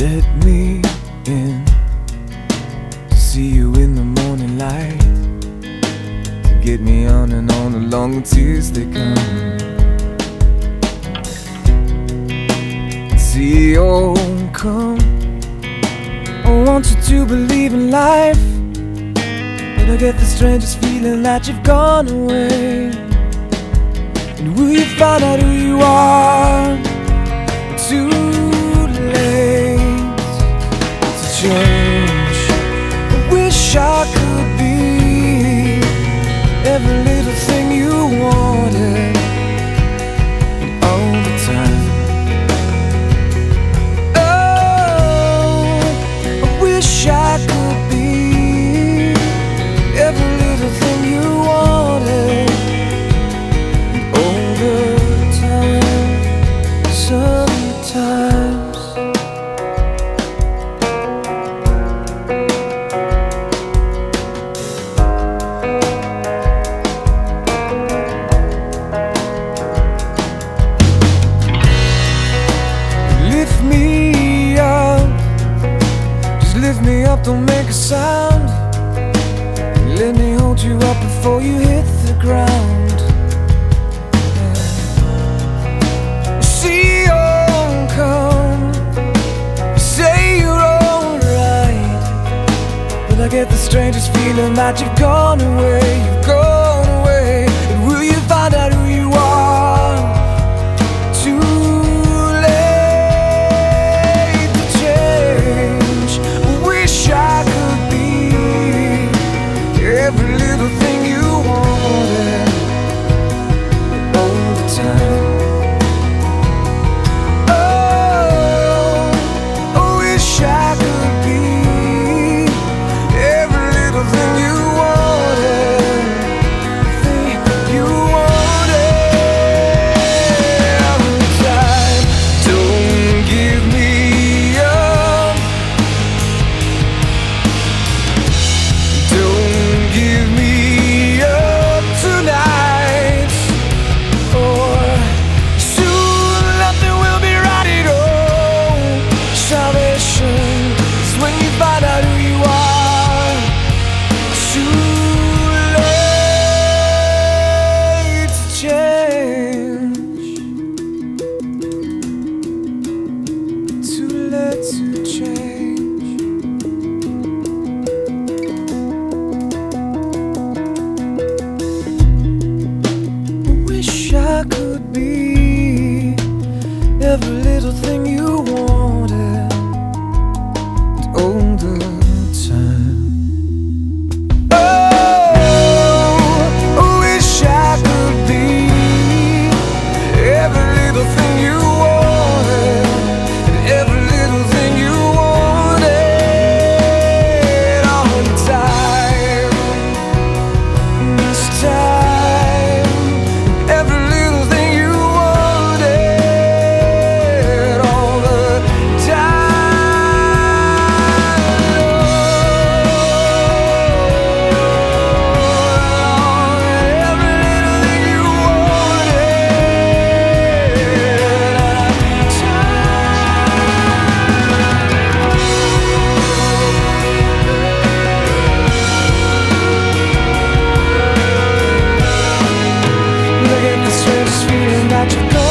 Let me in to see you in the morning light. To get me on and on along the tears they come. See, oh, come. Oh, I want you to believe in life. But I get the strangest feeling that you've gone away. And will you find out who you are? Lift me up, just lift me up, don't make a sound. Let me hold you up before you hit the ground. Get the strangest feeling that you've gone away, you've gone I could be every little thing you want. such